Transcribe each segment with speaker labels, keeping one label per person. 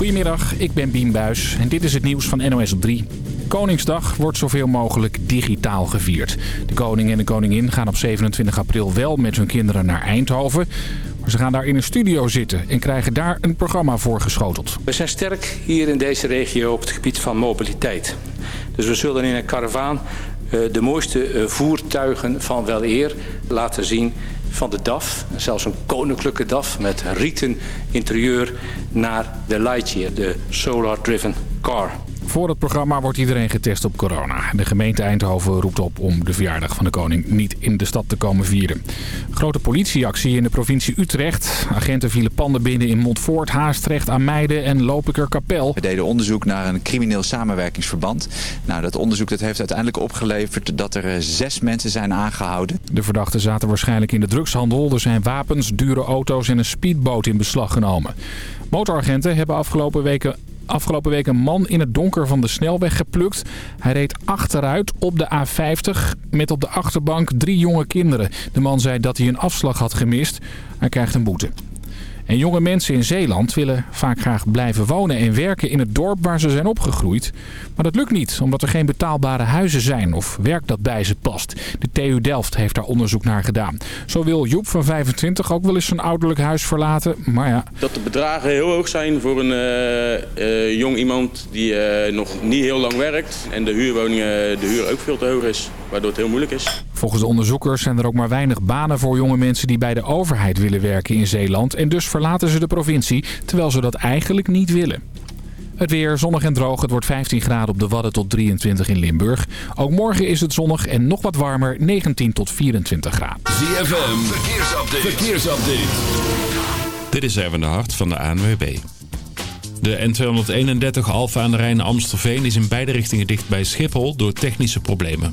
Speaker 1: Goedemiddag, ik ben Bien Buis en dit is het nieuws van NOS op 3. Koningsdag wordt zoveel mogelijk digitaal gevierd. De koning en de koningin gaan op 27 april wel met hun kinderen naar Eindhoven. Maar ze gaan daar in een studio zitten en krijgen daar een programma voor geschoteld.
Speaker 2: We zijn sterk hier in deze regio op het gebied van mobiliteit. Dus we zullen in een karavaan eh, de mooiste eh, voertuigen van wel eer laten zien van de DAF. Zelfs een koninklijke DAF met rieten interieur naar de Lightyear, de Solar Driven Car.
Speaker 1: Voor het programma wordt iedereen getest op corona. De gemeente Eindhoven roept op om de verjaardag van de koning niet in de stad te komen vieren. Grote politieactie in de provincie Utrecht. Agenten vielen panden binnen in Montfort, Haastrecht, Ameide en Lopiker-Kapel.
Speaker 3: We deden onderzoek naar een crimineel samenwerkingsverband. Nou, dat onderzoek dat heeft uiteindelijk opgeleverd dat er eh, zes mensen zijn aangehouden.
Speaker 1: De verdachten zaten waarschijnlijk in de drugshandel. Er zijn wapens, dure auto's en een speedboot in beslag genomen. Motoragenten hebben afgelopen weken afgelopen week een man in het donker van de snelweg geplukt. Hij reed achteruit op de A50 met op de achterbank drie jonge kinderen. De man zei dat hij een afslag had gemist. Hij krijgt een boete. En jonge mensen in Zeeland willen vaak graag blijven wonen en werken in het dorp waar ze zijn opgegroeid. Maar dat lukt niet, omdat er geen betaalbare huizen zijn of werk dat bij ze past. De TU Delft heeft daar onderzoek naar gedaan. Zo wil Joep van 25 ook wel eens zijn ouderlijk huis verlaten, maar ja...
Speaker 4: Dat de bedragen heel hoog zijn voor een uh, uh, jong iemand die uh, nog niet heel lang werkt. En de huurwoningen, de huur ook veel te hoog is, waardoor het heel moeilijk is.
Speaker 1: Volgens de onderzoekers zijn er ook maar weinig banen voor jonge mensen die bij de overheid willen werken in Zeeland. En dus verlaten ze de provincie, terwijl ze dat eigenlijk niet willen. Het weer zonnig en droog. Het wordt 15 graden op de Wadden tot 23 in Limburg. Ook morgen is het zonnig en nog wat warmer, 19 tot 24 graden.
Speaker 5: ZFM, verkeersupdate. verkeersupdate.
Speaker 6: Dit is even de hart van de ANWB. De N231 Alfa aan de Rijn Amstelveen is in beide richtingen dicht bij Schiphol door technische problemen.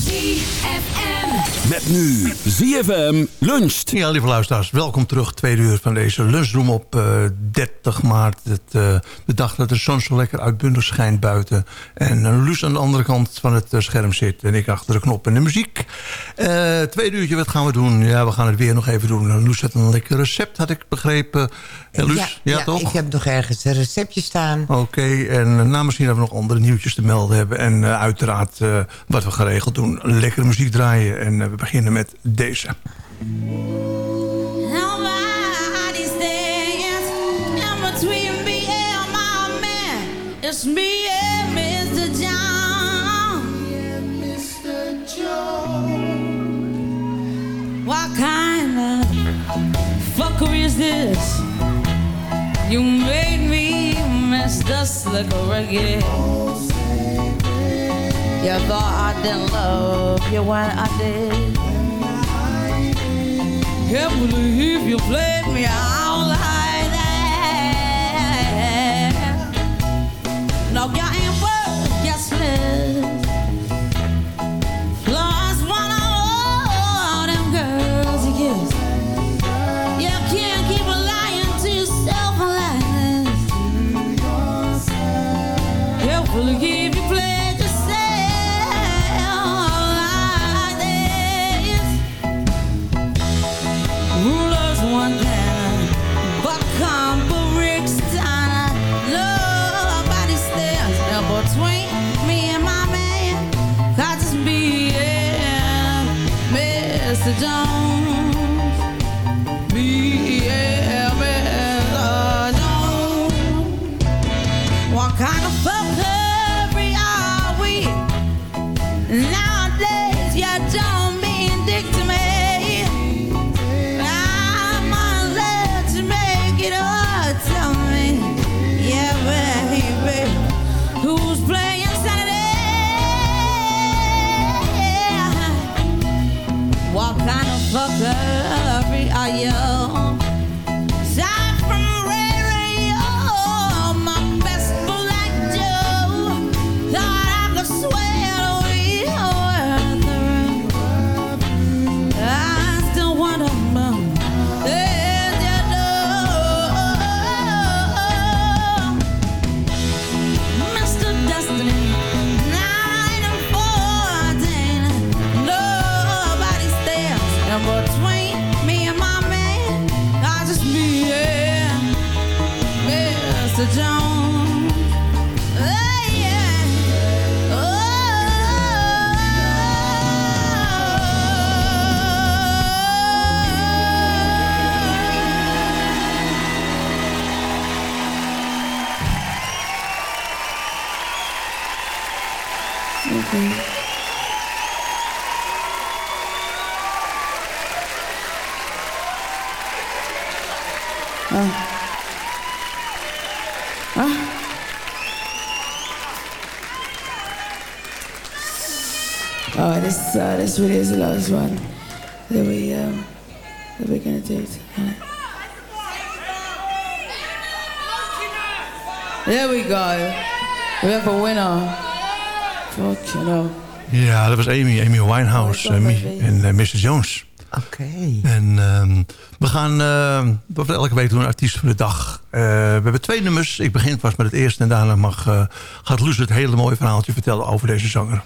Speaker 5: Met nu ZFM luncht.
Speaker 7: Ja, lieve luisteraars, welkom terug. Tweede uur van deze lunchroom op uh, 30 maart. Het, uh, de dag dat de zon zo lekker uitbundig schijnt buiten. En uh, Luus aan de andere kant van het scherm zit. En ik achter de knop en de muziek. tweede uurtje, wat gaan we doen? Ja, we gaan het weer nog even doen. Luus had een lekker recept, had ik begrepen. En Luus, ja,
Speaker 8: ja, ja,
Speaker 7: toch?
Speaker 8: ik heb nog ergens een receptje staan.
Speaker 7: Oké, okay, en nou, misschien dat we nog andere nieuwtjes te melden hebben. En uiteraard wat we geregeld doen. Lekkere muziek draaien. En we beginnen met deze.
Speaker 9: What kind of fuckery is this? You made me. Slicker. You thought I didn't love you when I did. Can't believe you played me out like that. No, you
Speaker 10: last is the last one that we um, that we're gonna do tonight. There we go. We have a winner. Fuck you know.
Speaker 7: Ja, dat was Amy, Amy Winehouse oh, and Amy, en Mr. Eh, Jones.
Speaker 8: Oké.
Speaker 7: En ehm, we gaan, uh, elke week doen, artiest van de dag. Eh, we hebben twee nummers. Ik begin pas met het eerste en daarna mag, eh, gaat Luus het hele mooie verhaaltje vertellen over deze zanger.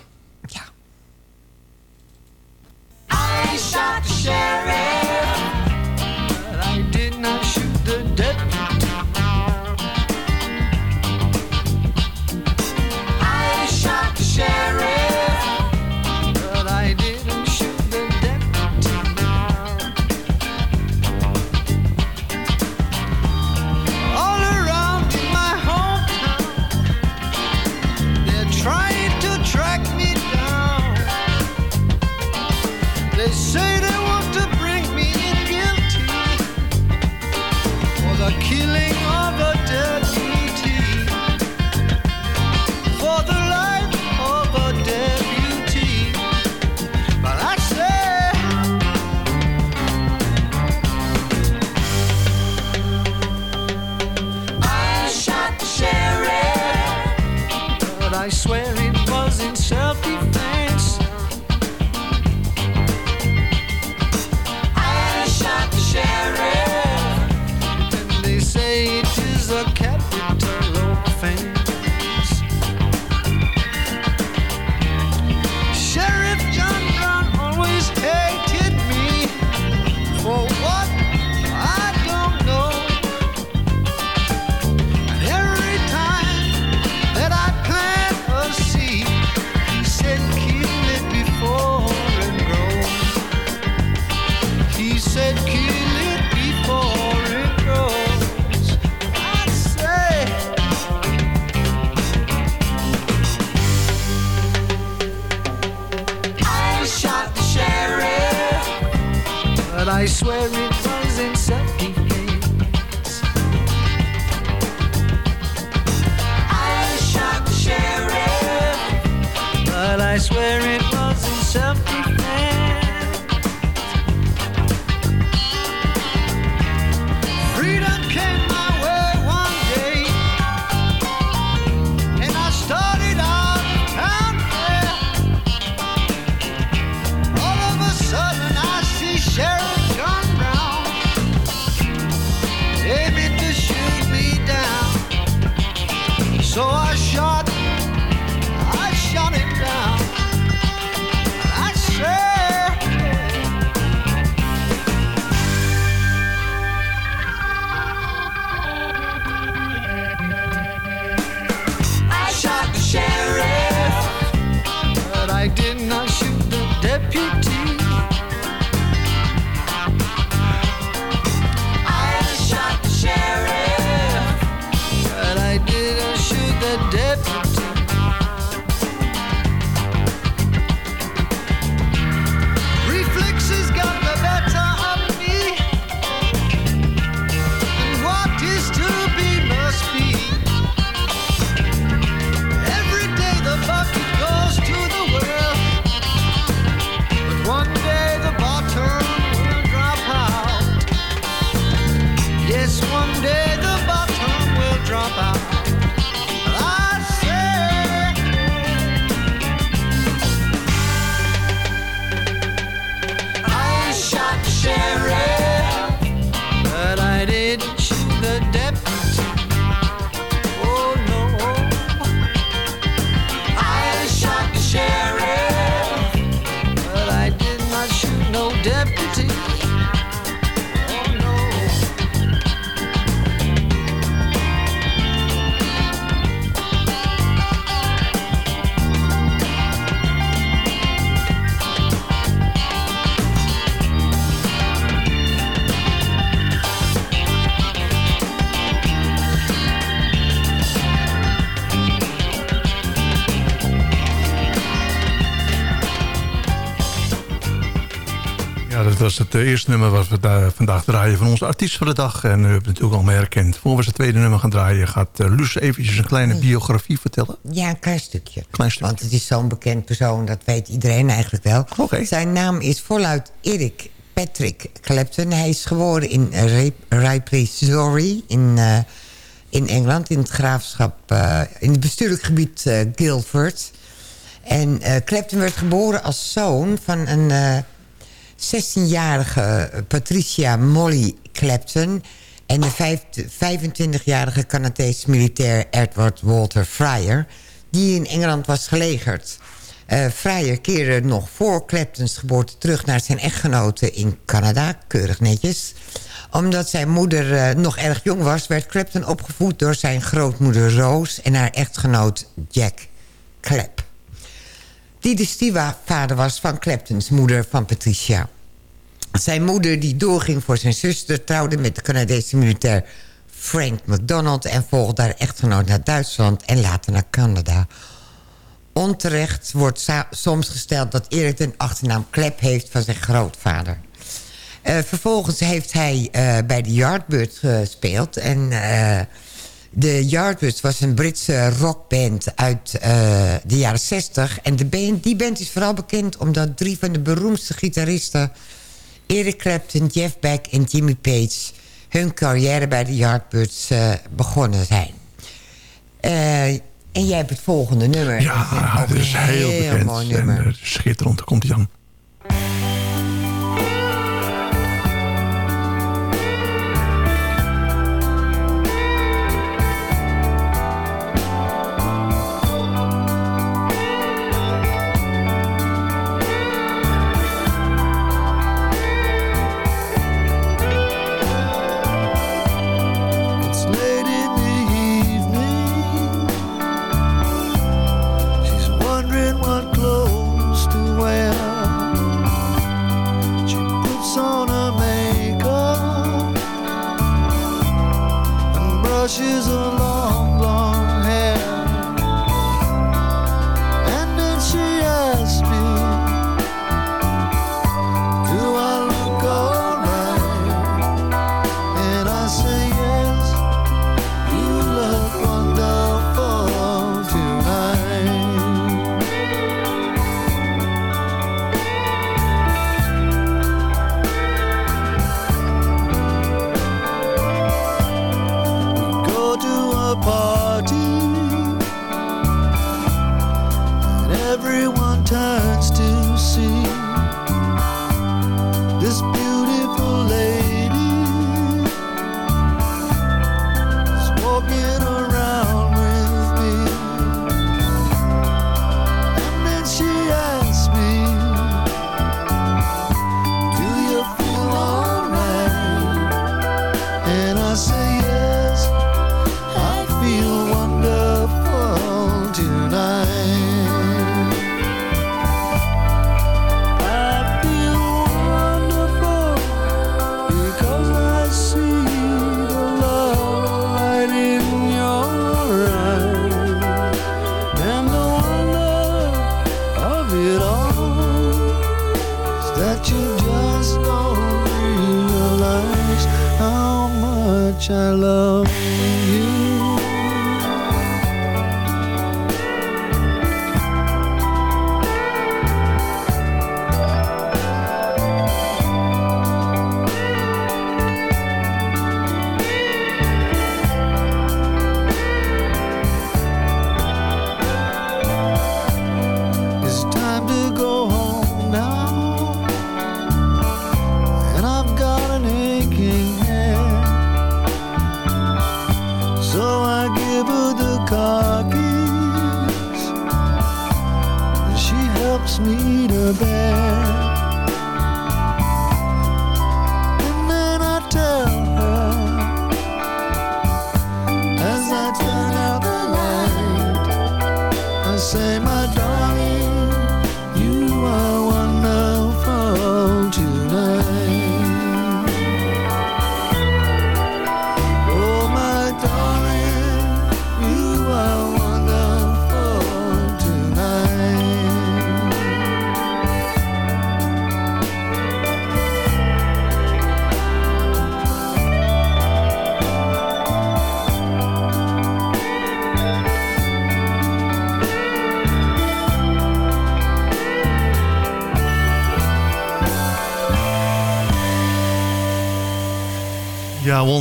Speaker 11: I swear I swear was het eh, eerste nummer wat we daar vandaag draaien van onze artiest van de dag. En u hebt het natuurlijk al herkend. Voor we het tweede nummer gaan draaien, gaat uh, Luus eventjes een kleine biografie vertellen.
Speaker 8: Ja, een klein stukje.
Speaker 11: Klein stukje.
Speaker 8: Want het is zo'n bekend persoon, dat weet iedereen eigenlijk wel.
Speaker 11: Oké.
Speaker 8: Zijn naam is voluit Eric Patrick Clapton. Hij is geboren in Ripley, Surrey in, uh, in Engeland, in het graafschap, uh, in het bestuurlijk gebied uh, Guildford. En Clapton werd geboren als zoon van een 16-jarige Patricia Molly Clapton... en de 25-jarige Canadese militair Edward Walter Fryer... die in Engeland was gelegerd. Uh, Fryer keerde nog voor Claptons geboorte terug naar zijn echtgenote in Canada. Keurig netjes. Omdat zijn moeder uh, nog erg jong was... werd Clapton opgevoed door zijn grootmoeder Rose... en haar echtgenoot Jack Clap. Die de stiefvader was van Claptons moeder van Patricia. Zijn moeder die doorging voor zijn zuster... trouwde met de Canadese militair Frank McDonald... en volgde haar echtgenoot naar Duitsland en later naar Canada onterecht wordt soms gesteld dat Erik een achternaam Klep heeft van zijn grootvader. Uh, vervolgens heeft hij uh, bij de Yardbirds gespeeld. En uh, de Yardbirds was een Britse rockband uit de jaren 60. En de band, die band is vooral bekend omdat drie van de beroemdste gitaristen... Eric Clapton, Jeff Beck en Jimmy Page... hun carrière bij de Yardbirds begonnen zijn. En jij hebt het volgende nummer.
Speaker 11: Ja, dat is heel, heel bekend.
Speaker 8: Mooi nummer.
Speaker 11: En, schitterend, komt hij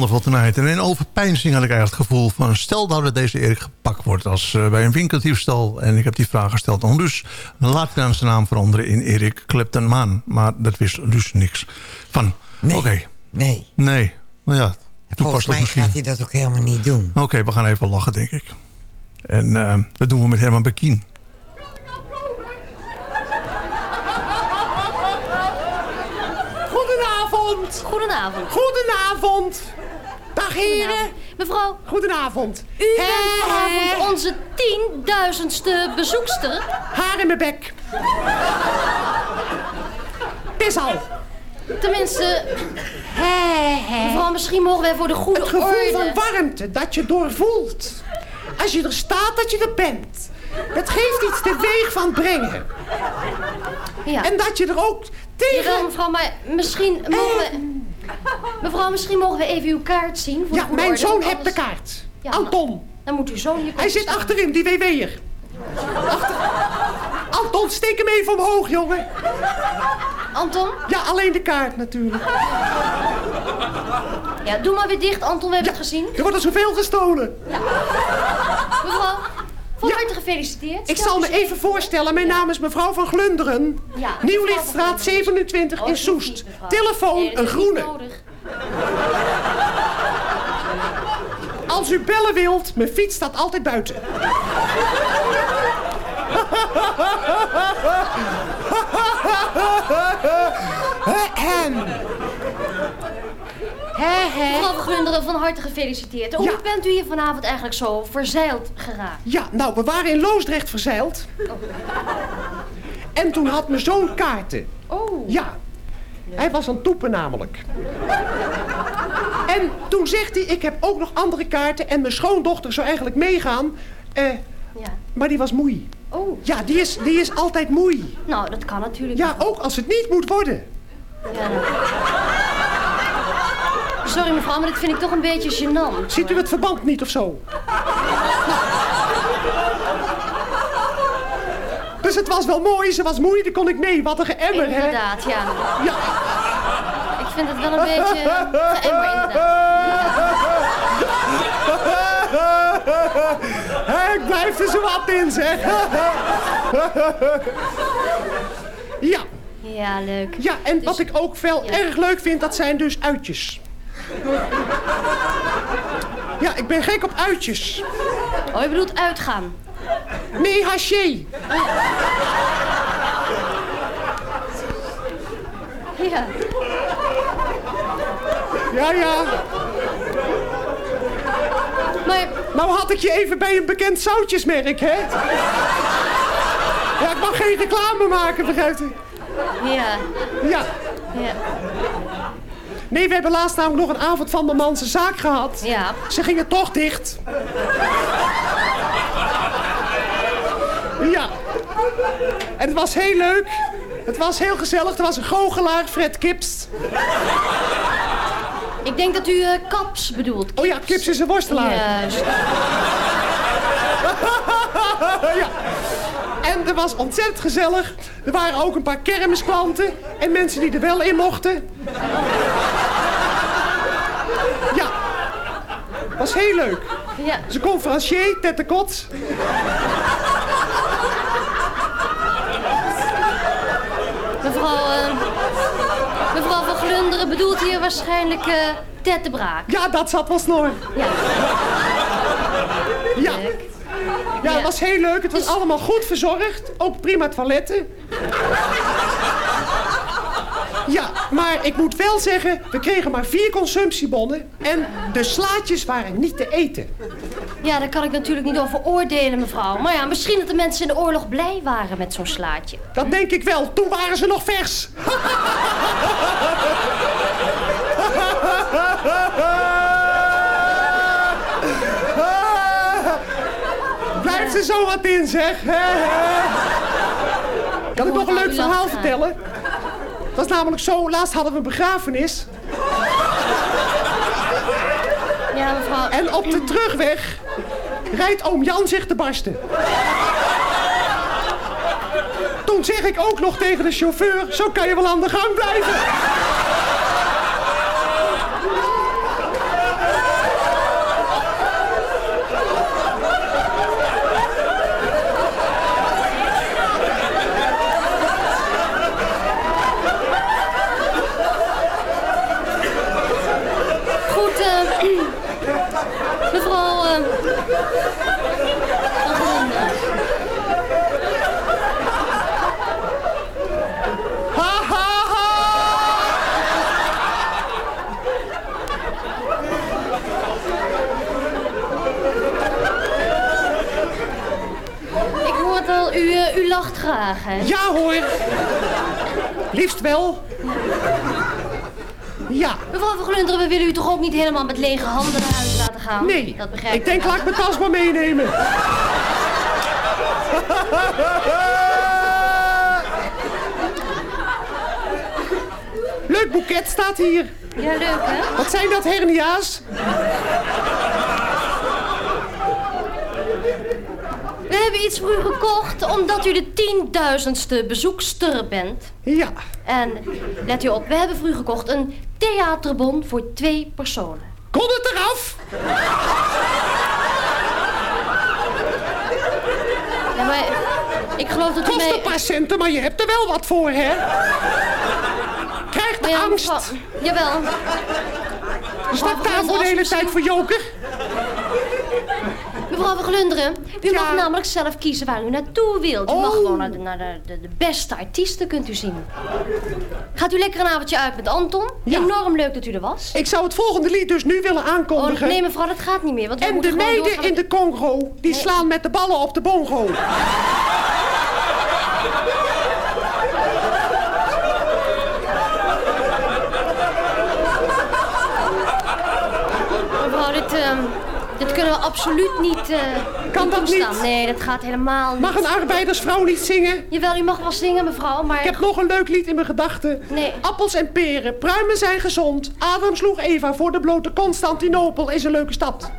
Speaker 7: Tonight. En in overpeinzing had ik eigenlijk het gevoel van... stel nou dat deze Erik gepakt wordt als eh, bij een winkeldiefstal... en ik heb die vraag gesteld aan Luus... dan laat ik dan zijn naam veranderen in Erik Klepten Maan. Maar dat wist Luus niks van.
Speaker 8: Nee.
Speaker 7: Oké.
Speaker 8: Nee.
Speaker 7: Nee. Nou ja,
Speaker 8: Volgens mij
Speaker 7: misschien.
Speaker 8: gaat hij dat ook helemaal niet doen.
Speaker 7: Oké, we gaan even lachen, denk ik. En eh, dat doen we met Herman Bekien.
Speaker 12: Goedenavond.
Speaker 13: Goedenavond.
Speaker 12: Goedenavond. Dag heren.
Speaker 13: Mevrouw.
Speaker 12: Goedenavond.
Speaker 13: U bent vanavond onze tienduizendste bezoekster.
Speaker 12: Haar in mijn bek. Het is al.
Speaker 13: Tenminste, mevrouw, misschien mogen wij voor de goede
Speaker 12: Het gevoel
Speaker 13: orde...
Speaker 12: van warmte dat je doorvoelt. Als je er staat, dat je er bent. Het geeft iets teweeg van brengen.
Speaker 13: Ja.
Speaker 12: En dat je er ook tegen...
Speaker 13: Jawel, mevrouw, maar misschien mogen we... Mevrouw, misschien mogen we even uw kaart zien. Voor
Speaker 12: Ja,
Speaker 13: de
Speaker 12: mijn zoon heeft de kaart.
Speaker 13: Ja,
Speaker 12: Anton.
Speaker 13: Dan moet uw zoon hier
Speaker 12: Hij zit
Speaker 13: staan.
Speaker 12: achterin, die WW'er. Achter... Anton, steek hem even omhoog, jongen.
Speaker 13: Anton?
Speaker 12: Ja, alleen de kaart natuurlijk.
Speaker 13: Ja, doe maar weer dicht, Anton, we hebben het gezien.
Speaker 12: Er wordt er zoveel gestolen.
Speaker 13: Mevrouw, van harte gefeliciteerd.
Speaker 12: Ik zal me even voorstellen. Mijn naam is mevrouw van Glunderen.
Speaker 13: Ja,
Speaker 12: Nieuwlichtstraat 27
Speaker 13: Oh,
Speaker 12: in Soest.
Speaker 13: niet.
Speaker 12: Telefoon
Speaker 13: Nee,
Speaker 12: een groene. Als u bellen wilt, mijn fiets staat altijd buiten. Ahem.
Speaker 13: Mevrouw van Glunderen, van harte gefeliciteerd. Hoe bent u hier vanavond eigenlijk zo verzeild geraakt?
Speaker 12: Ja, nou, we waren in Loosdrecht verzeild. En toen had mijn zoon kaarten.
Speaker 13: Oh.
Speaker 12: Ja. Hij was aan het toepen namelijk. En toen zegt hij, ik heb ook nog andere kaarten... en mijn schoondochter zou eigenlijk meegaan. Eh,
Speaker 13: Ja.
Speaker 12: maar die was moei.
Speaker 13: Oh.
Speaker 12: Ja, die is, die is altijd moei.
Speaker 13: Nou, dat kan natuurlijk.
Speaker 12: Ja, ook als het niet moet worden.
Speaker 13: Ja. Sorry mevrouw, maar dit vind ik toch een beetje gênant.
Speaker 12: Ziet u het verband niet of zo? Dus het was wel mooi, ze was mooi, daar kon ik mee. Wat een geëmmer, hè?
Speaker 13: Inderdaad, ja.
Speaker 12: Ja.
Speaker 13: Ik vind het wel een beetje geëmmer, inderdaad.
Speaker 12: Ik blijf er zo wat in, zeg. ja.
Speaker 13: Ja, leuk.
Speaker 12: Ja, en wat ik ook wel erg leuk vind, dat zijn dus uitjes. Ja, ik ben gek op uitjes.
Speaker 13: Oh, je bedoelt uitgaan?
Speaker 12: Nee, haché.
Speaker 13: Ja.
Speaker 12: Ja, ja.
Speaker 13: Maar...
Speaker 12: Nou had ik je even bij een bekend zoutjesmerk, hè? Ja, ik mag geen reclame maken, begrijpt u?
Speaker 13: Ja.
Speaker 12: Ja.
Speaker 13: Ja.
Speaker 12: Nee, we hebben laatst namelijk nog een avond van mijn man zijn zaak gehad.
Speaker 13: Ja.
Speaker 12: Ze gingen toch dicht. Ja. En het was heel leuk. Het was heel gezellig. Er was een goochelaar, Fred Kips.
Speaker 13: Ik denk dat u eh, Kaps bedoelt.
Speaker 12: Oh ja, Kips is een worstelaar.
Speaker 13: Juist.
Speaker 12: ja. En er was ontzettend gezellig. Er waren ook een paar kermisklanten. En mensen die er wel in mochten. Was heel leuk.
Speaker 13: Ja.
Speaker 12: Ze conferencier, tette kot.
Speaker 13: Mevrouw, eh, mevrouw van Glunderen bedoelt hier waarschijnlijk eh Ted de Braak.
Speaker 12: Ja, dat zat wel snor.
Speaker 13: Ja.
Speaker 12: Ja. Ja, het was heel leuk. Het was allemaal goed verzorgd. Ook prima toiletten. Ja, maar ik moet wel zeggen, we kregen maar vier consumptiebonnen. En de slaatjes waren niet te eten.
Speaker 13: Ja, daar kan ik natuurlijk niet over oordelen, mevrouw. Maar ja, misschien dat de mensen in de oorlog blij waren met zo'n slaatje.
Speaker 12: Dat denk ik wel. Toen waren ze nog vers. Blijft er zo wat in, zeg. Kan ik nog een leuk verhaal vertellen? Het was namelijk zo, laatst hadden we een begrafenis.
Speaker 13: Ja, mevrouw.
Speaker 12: En op de terugweg rijdt oom Jan zich te barsten. Toen zeg ik ook nog tegen de chauffeur, zo kan je wel aan de gang blijven.
Speaker 13: graag, hè?
Speaker 12: Ja hoor. Liefst wel. Ja.
Speaker 13: Mevrouw van Glunderen, we willen u toch ook niet helemaal met lege handen naar huis laten gaan?
Speaker 12: Nee.
Speaker 13: Dat begrijp
Speaker 12: Ik denk, laat ik mijn tas maar meenemen. Leuk boeket staat hier.
Speaker 13: Ja, leuk, hè?
Speaker 12: Wat zijn dat, hernia's?
Speaker 13: We hebben iets voor u gekocht omdat u de tienduizendste bezoekster bent.
Speaker 12: Ja.
Speaker 13: En let u op, we hebben voor u gekocht een theaterbon voor twee personen.
Speaker 12: Kon het eraf?
Speaker 13: Ja, maar ik geloof dat u
Speaker 12: Kost
Speaker 13: mij...
Speaker 12: een paar centen, maar je hebt er wel wat voor, hè? Krijg de
Speaker 13: Ja,
Speaker 12: angst.
Speaker 13: mevrouw- Jawel.
Speaker 12: Sta ik daar voor de hele tijd voor joker?
Speaker 13: Mevrouw van Glunderen, u mag namelijk zelf kiezen waar u naartoe wilt. U mag
Speaker 12: Oh.
Speaker 13: gewoon naar, de, naar de, de, de beste artiesten kunt u zien. Gaat u lekker een avondje uit met Anton? Enorm leuk dat u er was.
Speaker 12: Ik zou het volgende lied dus nu willen aankondigen.
Speaker 13: Oh, nee mevrouw, dat gaat niet meer. Want we
Speaker 12: En de meiden in
Speaker 13: met-
Speaker 12: de Congo, die slaan met de ballen op de bongo.
Speaker 13: Mevrouw, dit, ehm, dit kunnen we absoluut niet eh
Speaker 12: Kan dat niet?
Speaker 13: Nee, dat gaat helemaal niet.
Speaker 12: Mag een arbeidersvrouw niet zingen?
Speaker 13: Jawel, u mag wel zingen, mevrouw, maar...
Speaker 12: Ik heb nog een leuk lied in mijn gedachten.
Speaker 13: Nee.
Speaker 12: Appels en peren, pruimen zijn gezond. Adam sloeg Eva voor de blote Constantinopel is een leuke stad.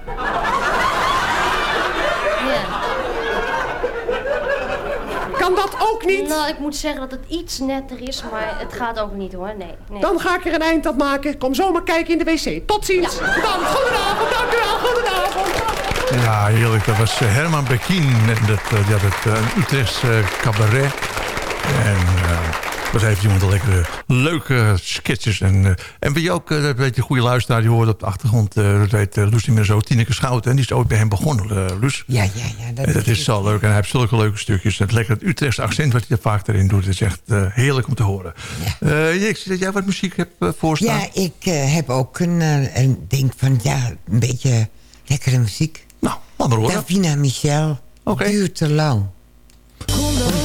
Speaker 12: Kan dat ook niet?
Speaker 13: Nou, ik moet zeggen dat het iets netter is, maar het gaat ook niet hoor. Nee, nee.
Speaker 12: Dan ga ik er een eind aan maken. Kom zomaar kijken in de wc. Tot ziens. Bedankt. Goedenavond. Dank u wel. Goedenavond.
Speaker 7: Ja, heerlijk. Dat was eh, Herman Bekien. En dat, eh, ja, dat uh, Utrechts eh, cabaret. En dat heeft iemand een lekkere, leuke sketches. En, uh, en wie ook, uh, dat weet je, goede luisteraar, die hoort op de achtergrond, uh, dat weet uh, Luus niet meer zo, Tineke Schouten. En die is ooit bij hem begonnen, uh, Luus.
Speaker 8: Ja, ja, ja.
Speaker 7: Dat, en dat is zo leuk. En hij heeft zulke leuke stukjes. Het lekker het Utrechtse accent wat hij er vaak erin doet, is echt uh, heerlijk om te horen. Ja. Uh, ik zie dat jij wat muziek hebt uh, voorstaan.
Speaker 8: Ja, ik uh, heb ook een, een denk van, ja, een beetje lekkere muziek.
Speaker 7: Nou, laat maar horen.
Speaker 8: Davina Michel.
Speaker 7: Okay.
Speaker 8: Duurt te lang.
Speaker 14: Konden over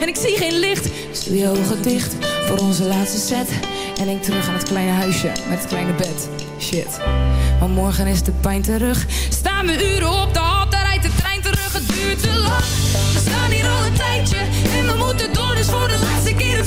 Speaker 14: en ik zie geen licht. Doe je ogen dicht voor onze laatste set. En denk terug aan het kleine huisje met het kleine bed. Shit, maar morgen is de pijn terug. Staan we uren op de hal, daar rijdt de trein terug. Het duurt te lang. We staan hier al een tijdje en we moeten door. Dus voor de laatste keer, het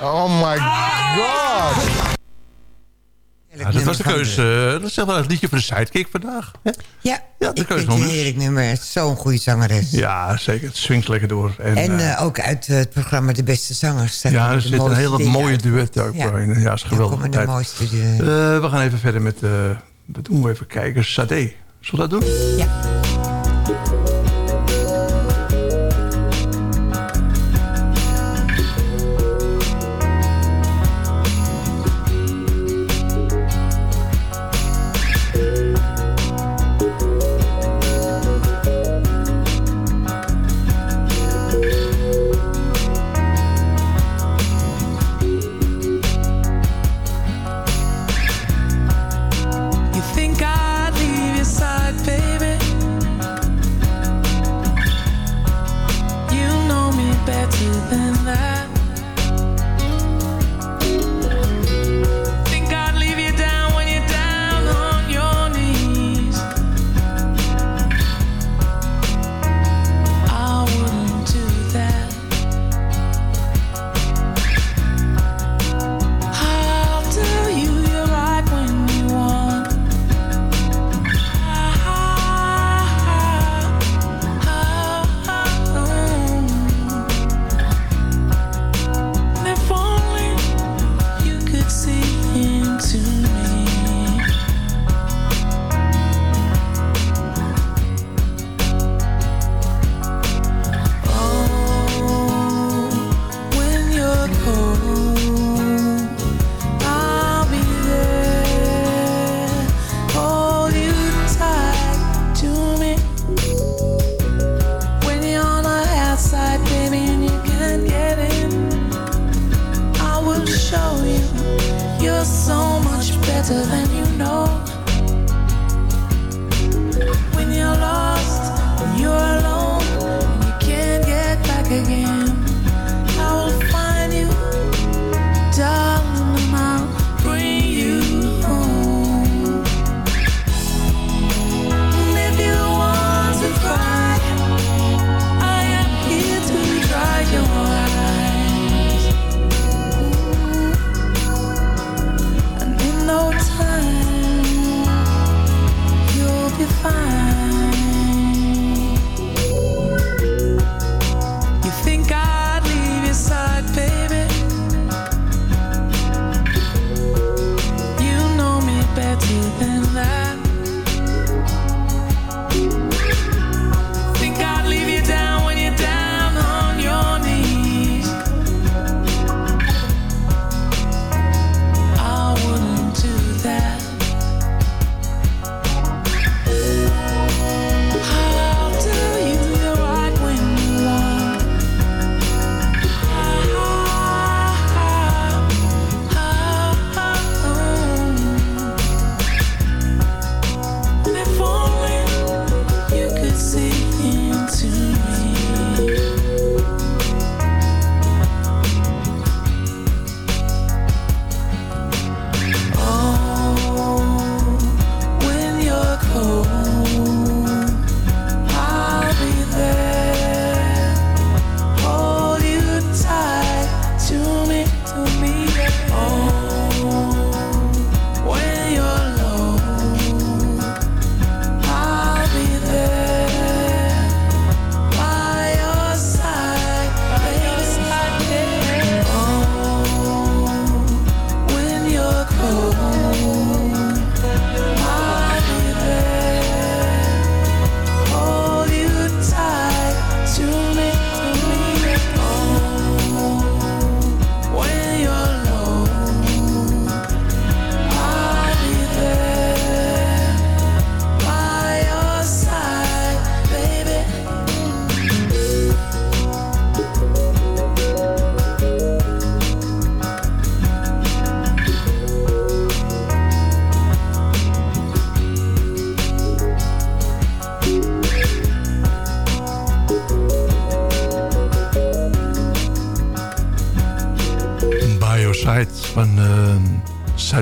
Speaker 15: Oh my god.
Speaker 7: Ja, dat was de keuze. Uh, dat is wel een liedje voor de sidekick vandaag. Hè?
Speaker 8: Ja,
Speaker 7: ja de
Speaker 8: ik
Speaker 7: keuze
Speaker 8: vind het een heerlijk nummer. Zo'n goede zangeres.
Speaker 7: Ja, zeker. Het swingt lekker door.
Speaker 8: En, en uh, ook uit het programma De Beste Zangers.
Speaker 7: Ja, er zit een hele mooie
Speaker 8: uit.
Speaker 7: duet ook
Speaker 8: ja.
Speaker 7: in. Ja, is geweldig.
Speaker 8: Ja, de mooiste duet.
Speaker 7: Uh, we gaan even verder met... Uh, dat doen we even kijken. Sade. Zullen we dat doen?
Speaker 16: Ja.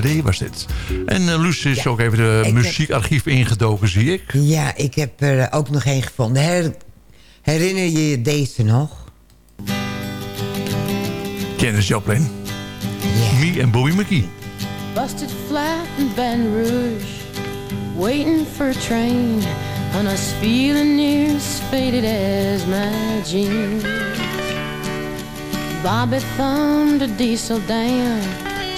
Speaker 7: Carré was dit. En eh, uh, Luus is ja, ook even de muziekarchief heb... ingedoken, zie ik.
Speaker 16: Ja, ik heb er eh, ook nog één gevonden. Her... herinner je je deze nog?
Speaker 7: Kennis Joplin. Yeah. Me en Bobby McKee.
Speaker 17: Busted flat in Ben Rouge. Waiting for a train. And I was feeling near as faded as my jeans. Bobby thumbed a diesel down.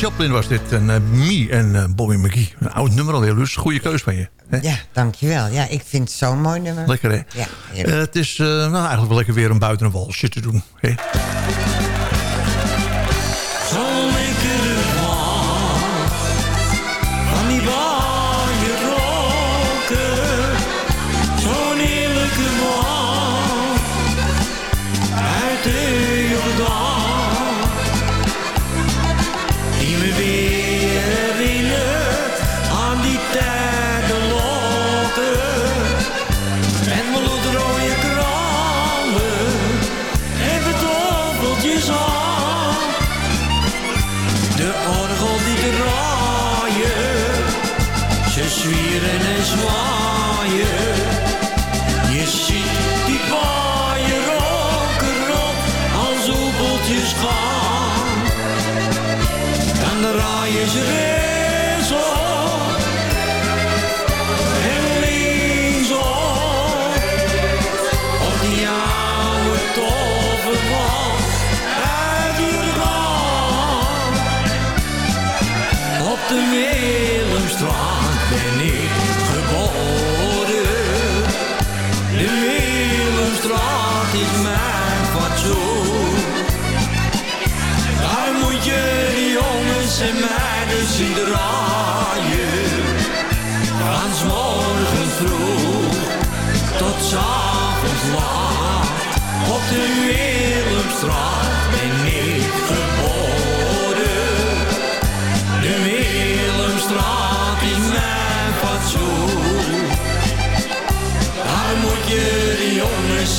Speaker 7: Joplin was dit. En uh, Me en eh, Bobby McGee. Een oud nummer alweer heel dus. Goede keus van je.
Speaker 8: Ja, dankjewel. Ja, ik vind het zo'n mooi nummer.
Speaker 7: Lekker hè?
Speaker 8: Ja.
Speaker 7: Eh, het is nou, eigenlijk wel lekker weer om buiten een walsje te doen.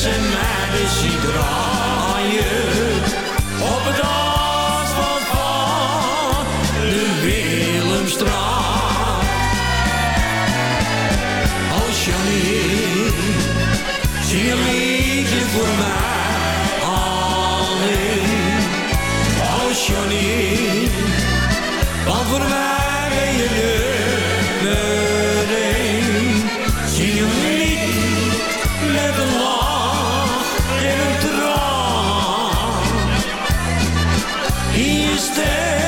Speaker 15: En meiden zien draaien. In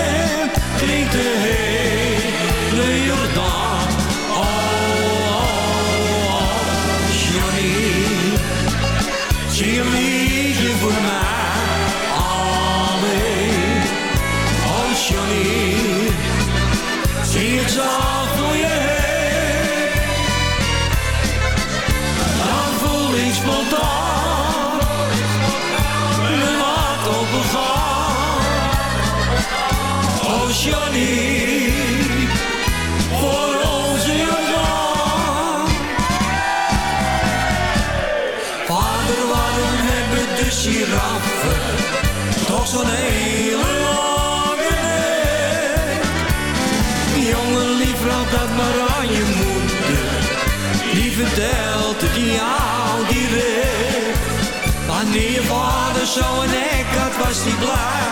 Speaker 15: nek had, was hij blij.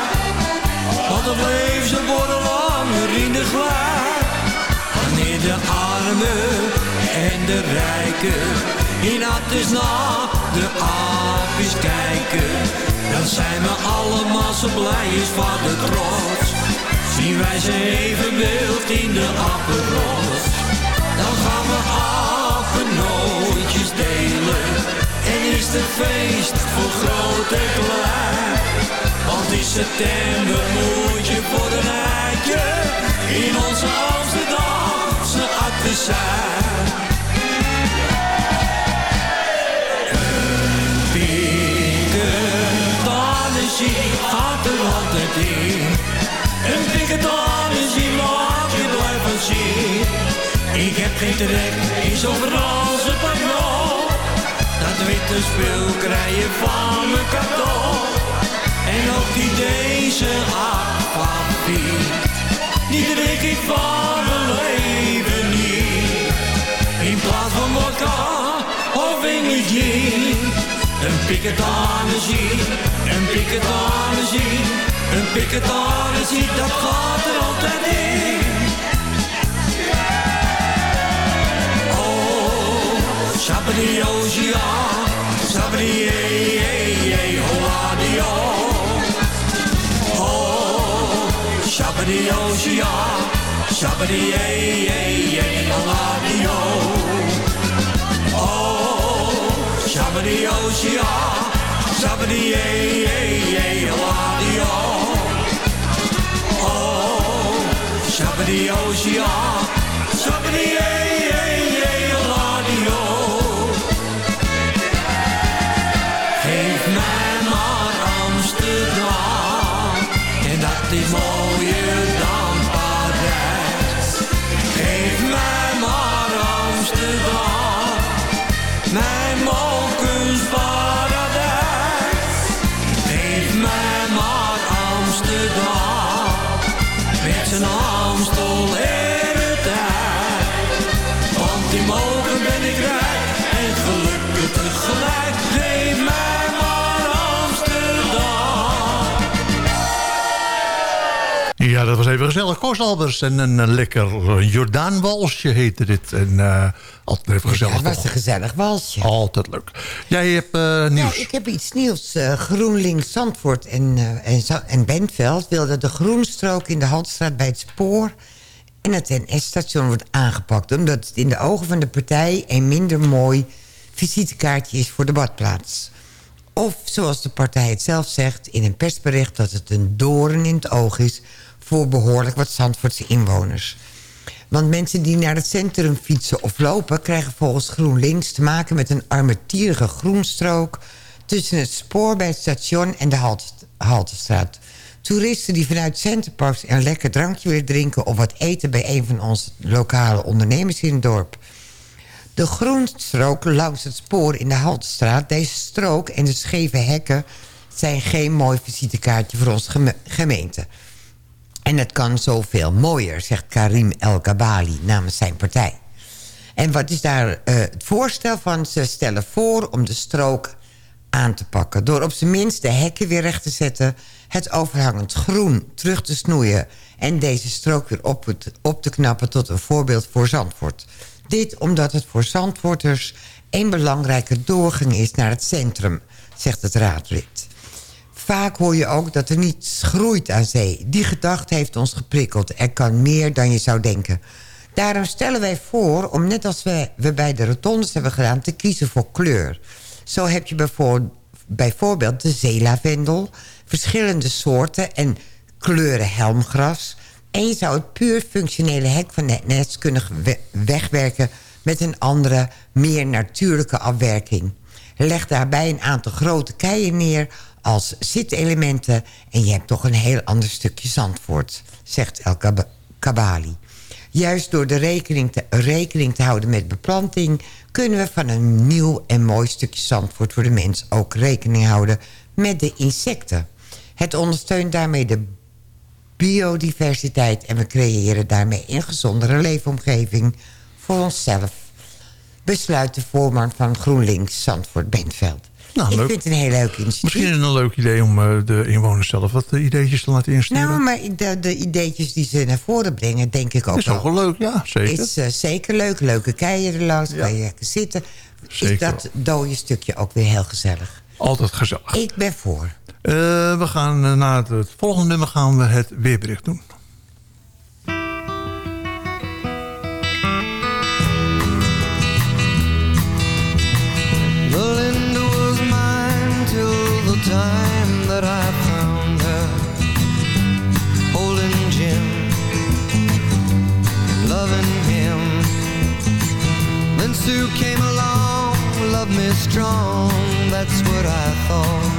Speaker 15: Want dan bleef ze worden langer in de glij. Wanneer de armen en de rijken in is na de aapjes kijken. Dan zijn we allemaal zo blij is van de trots. Zien wij ze evenbeeld in de appenrots. Dan gaan we appenootjes delen. Is het feest voor groot en klein. Want in september moet je voor een eitje in onze Amsterdamse atten zijn. Een piketanessie gaat er altijd in. Een piketanessie laat je blijven zien. Ik heb geen trek zo'n Franse krijg je van mijn cadeau. En ook die deze aquavit, die drink ik van mijn leven niet. In plaats van vodka of Engeltje, een piketanessie, een piketanessie, een piketanessie, dat gaat er altijd in. Oh, sabri, hey, hey, hey, hola oh. Oh, shabri, oh, shia, shabri, hey, hey, oh. Oh, shabri, oh, shia, shabri, hey, hey, oh. Oh, shabri, oh,
Speaker 7: shia. Dat was even gezellig. Koos Albers en een eh, lekker Jordaanwalsje heette dit. En eh, altijd even gezellig.
Speaker 8: Ja, het was een gezellig walsje.
Speaker 7: Altijd leuk. Jij hebt eh, nieuws.
Speaker 8: Ja, ik heb iets nieuws. Eh, GroenLinks Zandvoort en, eh, en, en Bentveld wilden de groenstrook in de Halstraat bij het spoor en het NS-station wordt aangepakt. Omdat het in de ogen van de partij een minder mooi visitekaartje is voor de badplaats. Of zoals de partij het zelf zegt in een persbericht... dat het een doorn in het oog is voor behoorlijk wat Zandvoortse inwoners. Want mensen die naar het centrum fietsen of lopen... krijgen volgens GroenLinks te maken met een armetierige groenstrook... tussen het spoor bij het station en de halt- Haltestraat. Toeristen die vanuit Centerparks een lekker drankje willen drinken... of wat eten bij een van onze lokale ondernemers in het dorp. De groenstrook langs het spoor in de Haltestraat. Deze strook en de scheve hekken zijn geen mooi visitekaartje voor onze geme- gemeente. En het kan zoveel mooier, zegt Karim El Gabali namens zijn partij. En wat is daar eh, het voorstel van? Ze stellen voor om de strook aan te pakken... door op zijn minst de hekken weer recht te zetten... het overhangend groen terug te snoeien... en deze strook weer op, op te knappen tot een voorbeeld voor Zandvoort. Dit omdat het voor Zandvoorters een belangrijke doorgang is naar het centrum... zegt het raadlid. Vaak hoor je ook dat er niets groeit aan zee. Die gedachte heeft ons geprikkeld. Er kan meer dan je zou denken. Daarom stellen wij voor om, net als we, bij de rotondes hebben gedaan... te kiezen voor kleur. Zo heb je bijvoor- bijvoorbeeld de zeelavendel... verschillende soorten en kleuren helmgras... en je zou het puur functionele hek van het nest kunnen wegwerken... met een andere, meer natuurlijke afwerking. Leg daarbij een aantal grote keien neer als zitelementen... en je hebt toch een heel ander stukje Zandvoort, zegt El Kab- Kabali. Juist door de rekening te, rekening te houden met beplanting... kunnen we van een nieuw en mooi stukje Zandvoort voor de mens... ook rekening houden met de insecten. Het ondersteunt daarmee de biodiversiteit... en we creëren daarmee een gezondere leefomgeving voor onszelf. Besluit de voorman van GroenLinks, Zandvoort Bentveld.
Speaker 7: Nou,
Speaker 8: Ik
Speaker 7: leuk.
Speaker 8: vind het een heel leuk initiatief.
Speaker 7: Misschien is het een leuk idee om eh, de inwoners zelf wat eh, ideetjes te laten insturen.
Speaker 8: Nou, maar de, de ideetjes die ze naar voren brengen, denk ik ook
Speaker 7: is ook wel leuk, ja, zeker.
Speaker 8: Is eh, zeker leuk. Leuke keien er langs, kan je lekker zitten.
Speaker 7: Zeker
Speaker 8: Is dat dode stukje ook weer heel gezellig.
Speaker 7: Altijd gezellig.
Speaker 8: Ik ben voor.
Speaker 7: We gaan na het, het volgende nummer gaan we het weerbericht doen.
Speaker 11: Sue came along, loved me strong, that's what I thought.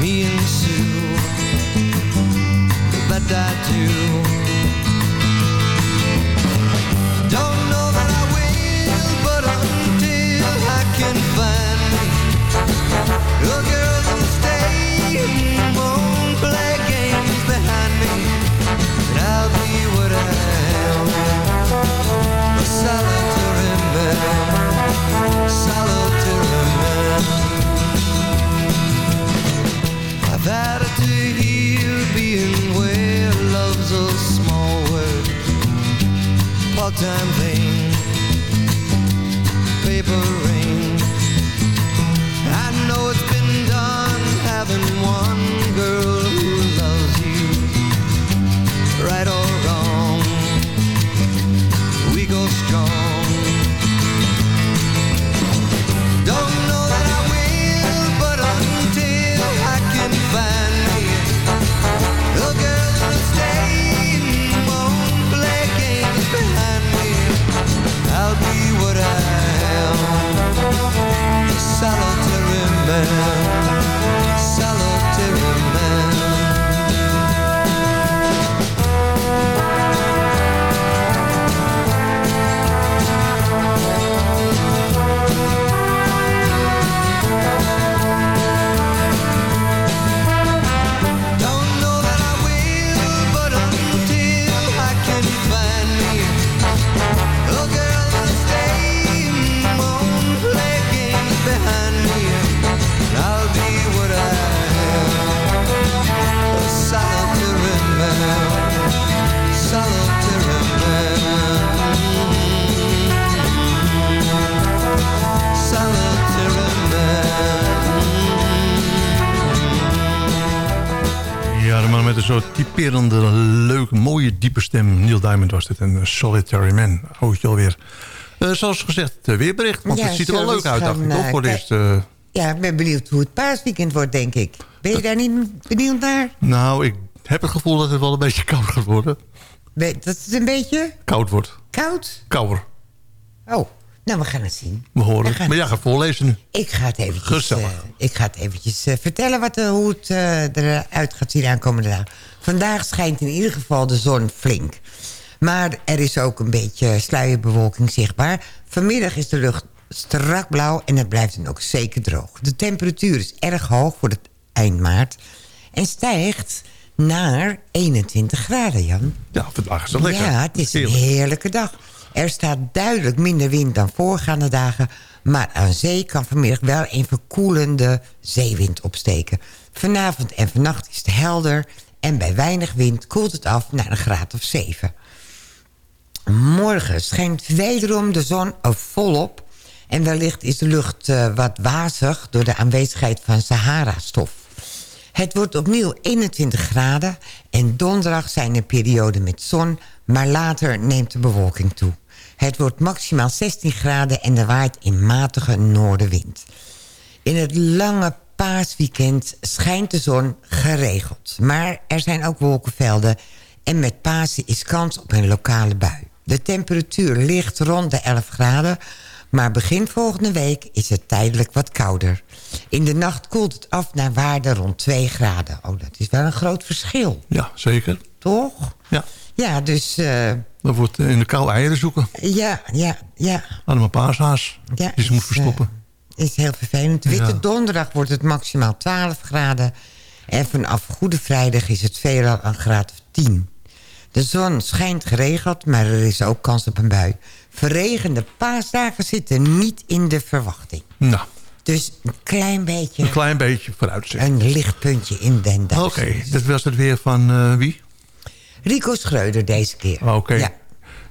Speaker 11: Me and Sue, that I do. Don't know It to hear being where love's a small word part-time thing paper rain. I know it's been done having one
Speaker 7: typerende, leuke, mooie, diepe stem. Neil Diamond was dit, een Solitary Man. Oudje alweer. Eh zoals gezegd, het weerbericht. Want
Speaker 8: Ja,
Speaker 7: het ziet er wel leuk uit, dacht ik. Toch
Speaker 8: eh,
Speaker 7: voor de eerste...
Speaker 8: Ja, ik ben benieuwd hoe het paasweekend wordt, denk ik. Ben je daar niet benieuwd naar?
Speaker 7: Nou, ik heb het gevoel dat het wel een beetje koud gaat worden.
Speaker 8: Dat het een beetje
Speaker 7: Koud wordt.
Speaker 8: koud?
Speaker 7: Kouder.
Speaker 8: Oh, Nou, we gaan het zien.
Speaker 7: We horen het. Maar jij gaat voorlezen nu.
Speaker 8: Ik ga het eventjes, eh, ik ga het eventjes eh, vertellen wat, eh, hoe het eh, eruit gaat zien aankomende dagen. Vandaag schijnt in ieder geval de zon flink. Maar er is ook een beetje sluierbewolking zichtbaar. Vanmiddag is de lucht strak blauw en het blijft dan ook zeker droog. De temperatuur is erg hoog voor het eind maart. En stijgt naar 21 graden, Jan.
Speaker 7: Ja, vandaag is het lekker.
Speaker 8: Ja, het is een heerlijke dag. Er staat duidelijk minder wind dan voorgaande dagen... maar aan zee kan vanmiddag wel een verkoelende zeewind opsteken. Vanavond en vannacht is het helder... en bij weinig wind koelt het af naar een graad of 7. Morgen schijnt wederom de zon volop... en wellicht is de lucht eh, wat wazig... door de aanwezigheid van Sahara-stof. Het wordt opnieuw 21 graden en donderdag zijn er perioden met zon... maar later neemt de bewolking toe. Het wordt maximaal 16 graden en er waait een matige noordenwind. In het lange paasweekend schijnt de zon geregeld. Maar er zijn ook wolkenvelden en met Pasen is kans op een lokale bui. De temperatuur ligt rond de 11 graden... maar begin volgende week is het tijdelijk wat kouder. In de nacht koelt het af naar waarde rond 2 graden. Oh, dat is wel een groot verschil.
Speaker 7: Ja, zeker.
Speaker 8: Toch?
Speaker 7: Ja.
Speaker 8: Ja, dus... eh,
Speaker 7: Dan wordt eh, in de kou eieren zoeken.
Speaker 8: ja, ja, ja.
Speaker 7: Allemaal paashaas.
Speaker 8: Ja,
Speaker 7: die ze moet
Speaker 8: is,
Speaker 7: verstoppen.
Speaker 8: Is heel vervelend. Witte
Speaker 7: Ja.
Speaker 8: donderdag wordt het maximaal 12 graden. En vanaf Goede Vrijdag is het veelal een graad of 10. De zon schijnt geregeld, maar er is ook kans op een bui. Verregende paasdagen zitten niet in de verwachting.
Speaker 7: Nou,
Speaker 8: Dus een klein beetje...
Speaker 7: een klein beetje vooruitzicht.
Speaker 8: Een lichtpuntje in den
Speaker 7: Oké, dat was het weer van eh, wie?
Speaker 8: Rico Schreuder deze keer.
Speaker 7: Oké,
Speaker 8: Ja.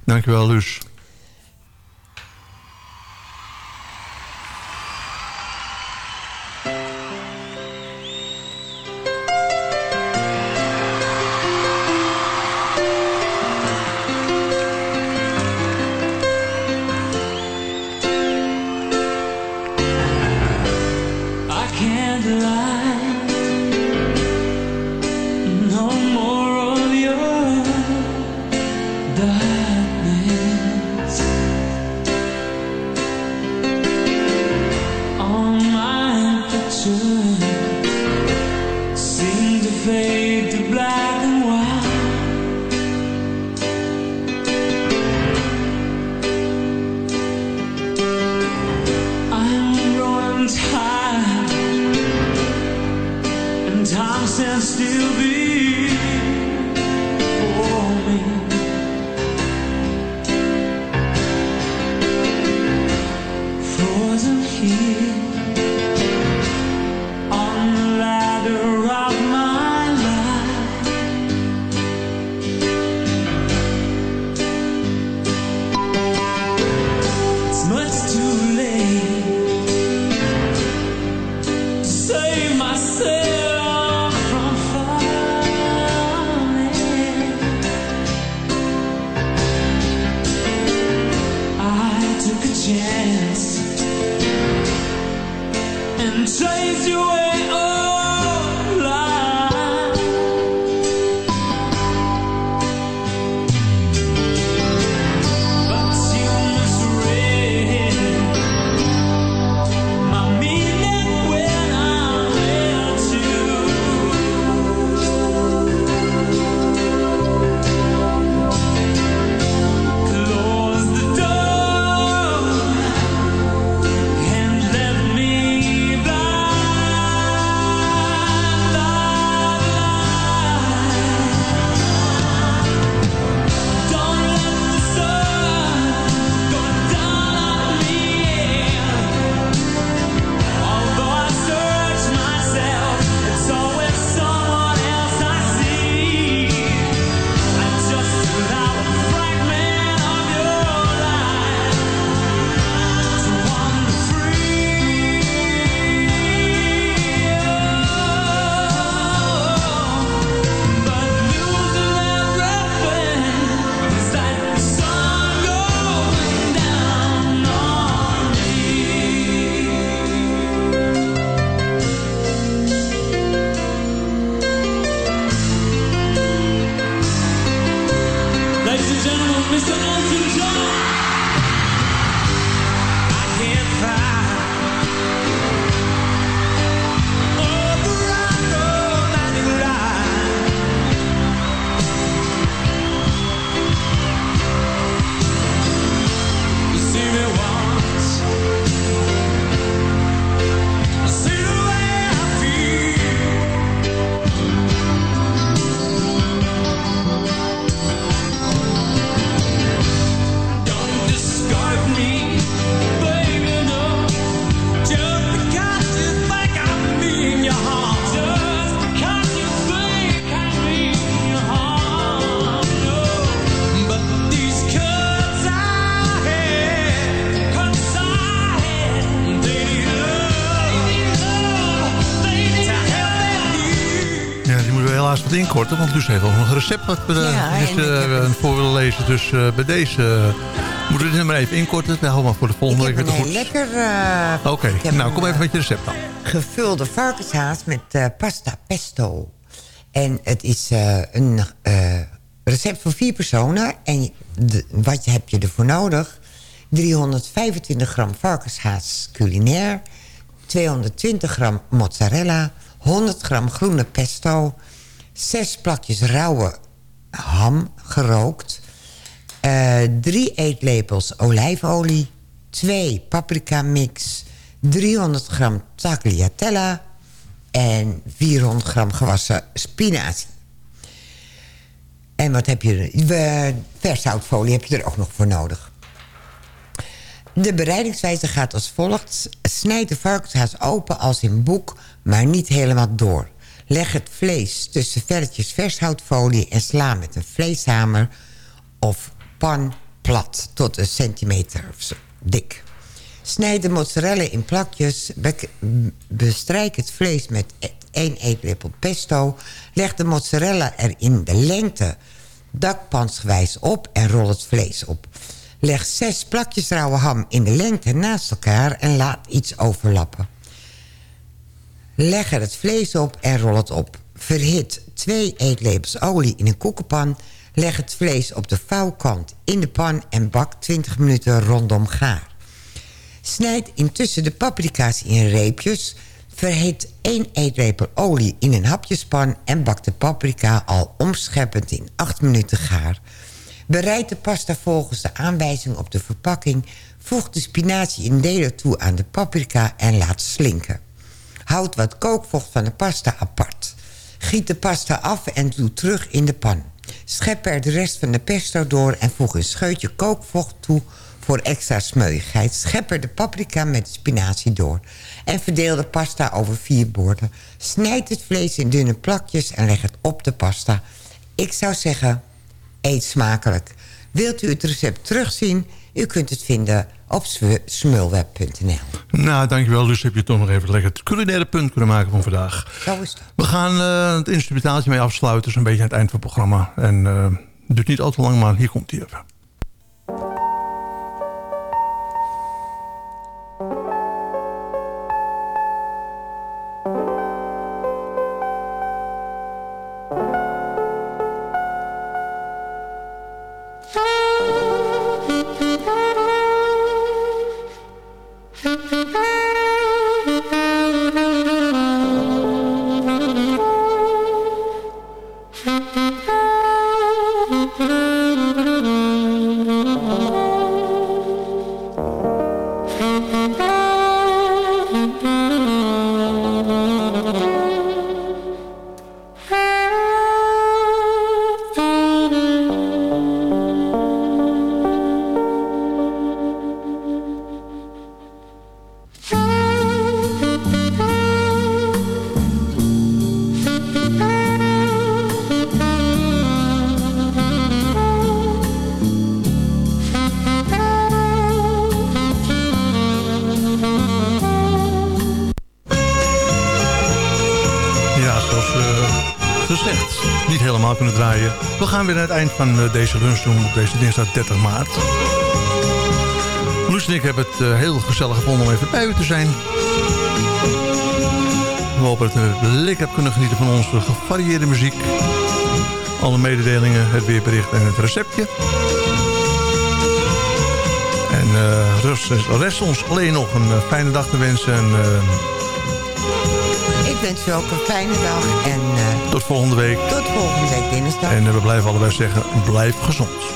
Speaker 7: dankjewel Luus. Want Luus heeft ook nog een recept wat we
Speaker 8: Ja,
Speaker 7: eh, dus, eh, voor willen lezen. Dus eh, bij deze moeten we dit maar even inkorten. We houden voor de volgende week weer te goed.
Speaker 8: lekker...
Speaker 7: Oké, nou kom even met je recept dan.
Speaker 8: gevulde varkenshaas met pasta pesto. En het is een recept voor vier personen. En de- wat heb je ervoor nodig? 325 gram varkenshaas culinair. 220 gram mozzarella. 100 gram groene pesto. 6 plakjes rauwe ham gerookt. eh, drie eetlepels olijfolie. 2 paprika mix. 300 gram tagliatella. En 400 gram gewassen spinazie. En wat heb je er? Vershoutfolie heb je er ook nog voor nodig. De bereidingswijze gaat als volgt. Snijd de varkenshaas open als in boek, maar niet helemaal door. Leg het vlees tussen velletjes vershoutfolie... en sla met een vleeshamer of pan plat tot een centimeter of dik. Snijd de mozzarella in plakjes. Bestrijk het vlees met 1 eetlepel pesto. Leg de mozzarella er in de lengte dakpansgewijs op en rol het vlees op. Leg zes plakjes rauwe ham in de lengte naast elkaar en laat iets overlappen. Leg er het vlees op en rol het op. Verhit twee eetlepels olie in een koekenpan. Leg het vlees op de vouwkant in de pan en bak 20 minuten rondom gaar. Snijd intussen de paprika's in reepjes. Verhit 1 eetlepel olie in een hapjespan... en bak de paprika al omscheppend in 8 minuten gaar. Bereid de pasta volgens de aanwijzing op de verpakking. Voeg de spinazie in delen toe aan de paprika en laat slinken. Houd wat kookvocht van de pasta apart. Giet de pasta af en doe terug in de pan. Schep er de rest van de pesto door en voeg een scheutje kookvocht toe voor extra smeuigheid. Schep er de paprika met spinazie door. En verdeel de pasta over vier borden. Snijd het vlees in dunne plakjes en leg het op de pasta. Ik zou zeggen, eet smakelijk. Wilt u het recept terugzien? U kunt het vinden op smulweb.nl.
Speaker 7: Nou, dankjewel. Dus heb je toch nog even lekker het culinaire punt kunnen maken van vandaag.
Speaker 8: Zo is het.
Speaker 7: We gaan eh, het instrumentaaltje mee afsluiten. Zo'n beetje aan het eind van het programma. En eh, het duurt niet al te lang, maar hier komt hij even. Kunnen draaien. We gaan weer naar het eind van eh, deze lunch doen op deze dinsdag 30 maart. Loes en ik hebben het eh, heel gezellig gevonden om even bij u te zijn. We hopen dat u lekker hebt kunnen genieten van onze gevarieerde muziek. Alle mededelingen, het weerbericht en het receptje. En eh rest, rest ons alleen nog een fijne dag te wensen. En,
Speaker 8: Ik wens u ook een fijne dag en eh,
Speaker 7: tot volgende week.
Speaker 8: tot volgende week dinsdag.
Speaker 7: En eh, we blijven allebei zeggen, blijf gezond.